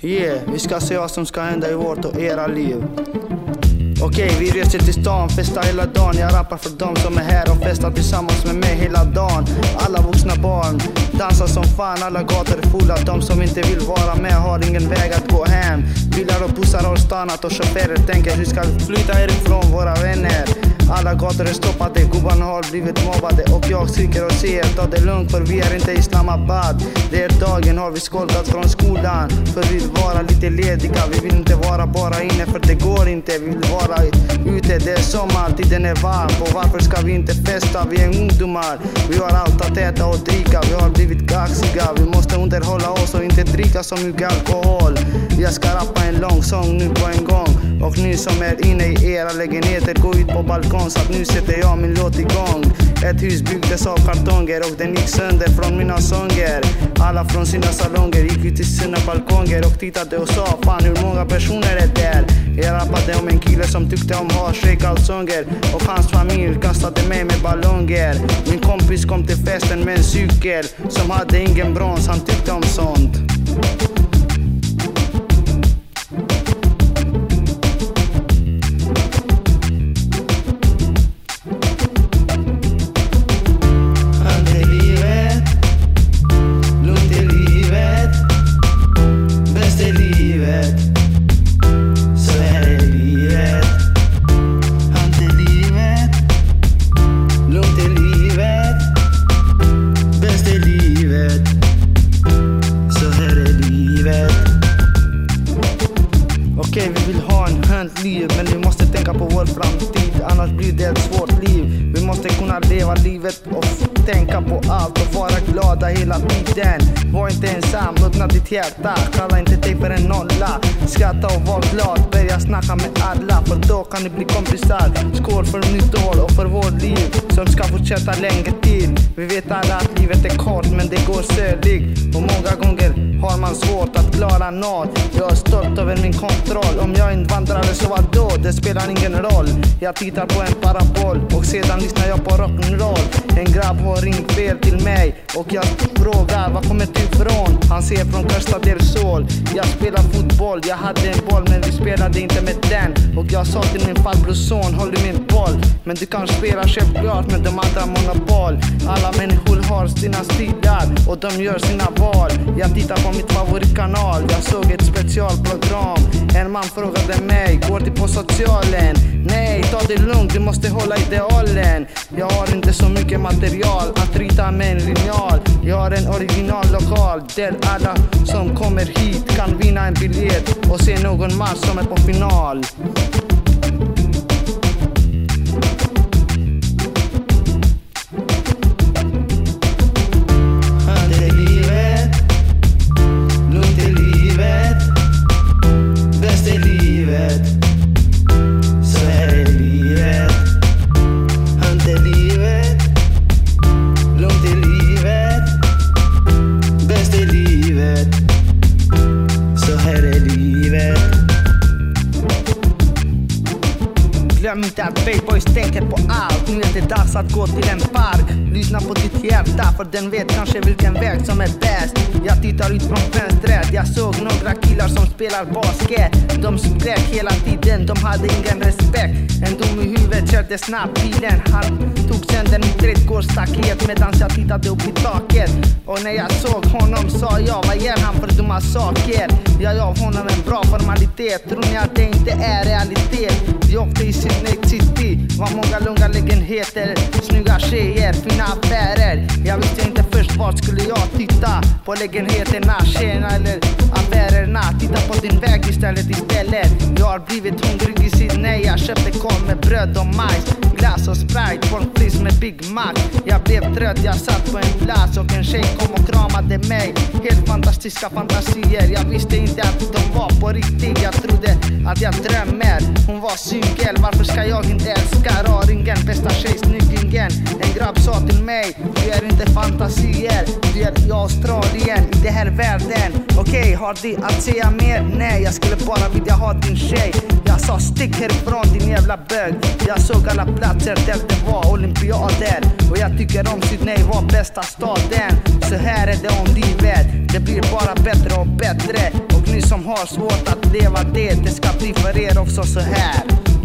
Yeah, vi ska se vad som ska hända i vårt och era liv. Okej, vi reser till stan, festar hela dagen. Jag rappar för dem som är här och festar tillsammans med mig hela dagen. Alla vuxna barn dansar som fan, alla gator är fulla. De som inte vill vara med har ingen väg att gå hem. Bilar och bussar har stannat och chaufförer tänker hur ska vi flytta härifrån våra vänner? Alla gator är stoppade, gubbarna har blivit mobbade och jag skriker och säger ta det lugnt för vi är inte i Islamabad. Det är dagen har vi skolkat från skolan för vi vill vara lite lediga. Vi vill inte vara bara inne för det går inte. Vi vill vara ute, det är sommar, tiden är varm. Och varför ska vi inte festa? Vi är ungdomar. Vi har allt att äta och dricka. Vi har blivit kaxiga. Vi måste underhålla oss och inte dricka så mycket alkohol. Jag ska rappa en lång sång nu på en gång. Och ni som är inne i era lägenheter, gå ut på balkong så att nu sätter jag min låt igång. Ett hus byggdes av kartonger och den gick sönder från mina sånger. Alla från sina salonger gick ut till sina balkonger och tittade och sa Fan hur många personer är där? Jag rappade om en kille som tyckte om hasch, kalsonger och hans familj kastade mig med ballonger. Min kompis kom till festen med en cykel som hade ingen brons, han tyckte om sånt. På vår framtid. Annars blir det ett svårt liv. Vi måste kunna leva livet och tänka på allt och vara glada hela tiden. Var inte ensam, öppna ditt hjärta. Kalla inte dig för en nolla. Skratta och var glad, börja snacka med alla. För då kan ni bli kompisar. Skål för nytt år och för vårt liv som ska fortsätta länge till. Vi vet alla att livet är kort, men det går söligt. Och många gånger har man svårt att klara nåt. Jag är stolt över min kontroll. Om jag är invandrare så vad då? Det spelar ingen roll. Jag tittar på en paraboll och sedan lyssnar jag på rock'n'roll. En grabb har ringt fel till mig och jag frågar var kommer du ifrån? Han säger från Costa del Sol. Jag spelar fotboll, jag hade en boll men vi spelade inte med den. Och jag sa till min farbrors son, håll i min boll. Men du kan spela självklart med de andra monopol. Alla människor har sina stilar och de gör sina val. Jag tittar på mitt favoritkanal, jag såg ett specialprogram. En man frågade mig, går du på socialen? Nej, ta det lugnt, du måste hålla idealen. Jag har inte så mycket material att rita med en linjal. Jag har en originallokal där alla som kommer hit kan vinna en biljett och se någon match som är på final. Livet. Glöm inte att Bayboys tänker på allt. Nu är det dags att gå till en park. Lyssna på ditt hjärta, för den vet kanske vilken väg som är bäst. Jag tittar ut från fönstret, jag såg några killar som spelar basket. De skrek hela tiden, de hade ingen respekt. En dum i huvudet körde snabbt bilen. Han tog sönder mitt trädgårdsstaket medan jag tittade upp i taket. Och när jag såg honom sa jag, vad gör han för dumma saker? Jag gav honom en bra formalitet, tror ni att det inte är realitet? Vi åkte i Sydney City, var många lugna lägenheter, snygga tjejer, fina affärer. Jag visste inte först vart skulle jag titta, på lägenheterna, tjejerna eller affärerna. Titta på din väg istället istället. Jag har blivit hungrig i Sydney, jag köpte korv med bröd och majs, glass och sprite, porrflis med Big Mac. Jag blev trött, jag satt på en plats och en tjej kom och kramade mig. Helt fantastiska fantasier, jag visste inte att de var på riktigt. Jag trodde att jag drömmer. Hon var singel, varför ska jag inte älska raringen? Bästa tjej, snyggingen En grabb sa till mig, du är inte fantasi fantasier. Du är i Australien, i den här världen. Okej, har du att säga mer? Nej, jag skulle bara vilja ha din tjej. Jag Jag sa stick härifrån din jävla bög. Jag såg alla platser där det var olympiader. Och jag tycker om Sydney var bästa staden. Så här är det om livet. Det blir bara bättre och bättre. Och ni som har svårt att leva det, det ska bli för er också så här.